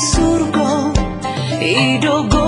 surko idogo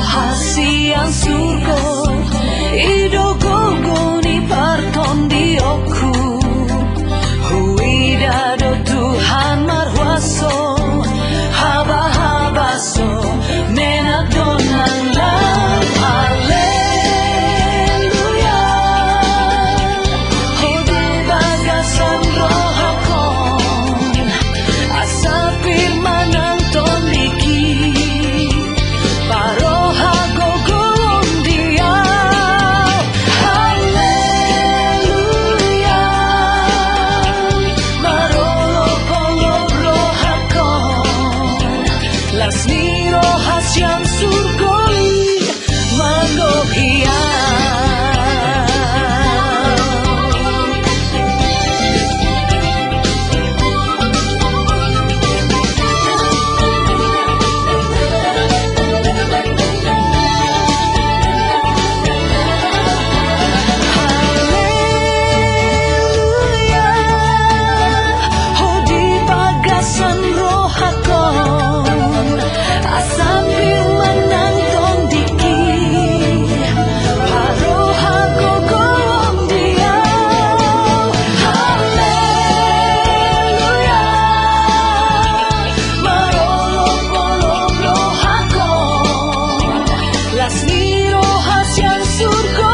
hasian surgo Ido hacia el surco.